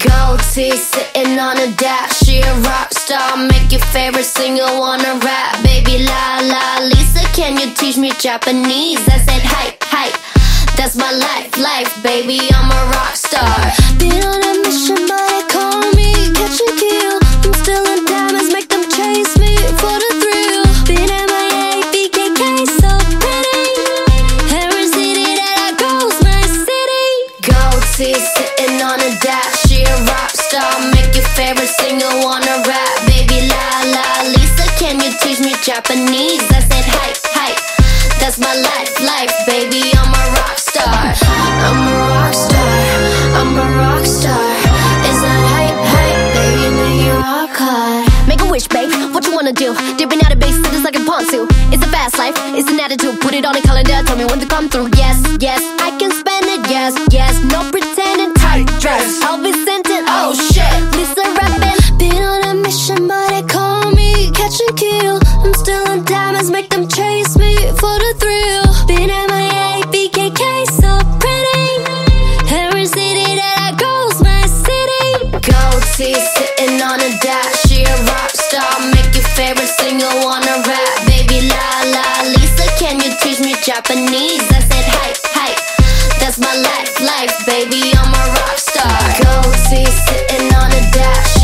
Gold teeth sitting on a dash. She a rock star, make your favorite singer wanna rap. Baby la la, Lisa, can you teach me Japanese? I said hi hi, that's my life, life, baby. I'm a rock star. Been on a mission, but they call me catch and kill. I'm still in diamonds, make them chase me for the thrill. Been my a b k k so pretty. Every city that I go's my city. Gold teeth sitting on a dash. Star, make your favorite singer wanna rap. Baby la la, Lisa, can you teach me Japanese? I said hi hi, that's my life, life, baby. I'm a rock star. I'm a rock star. I'm a rock star. Is that hype, hype, baby? Make it rock hard. Make a wish, babe. What you wanna do? Dipping out of base, just like a ponzu. It's a fast life, it's an attitude. Put it on a calendar, tell me when to come through. Yes, yes, I can spend it. Yes, yes, no pretending. Tight dress, Teeth sitting on a dash. She a rock star, make your favorite singer wanna rap. Baby la la, Lisa, can you teach me Japanese? I said hi hi, that's my life, life, baby. I'm a rock star. Gold teeth sitting on a dash.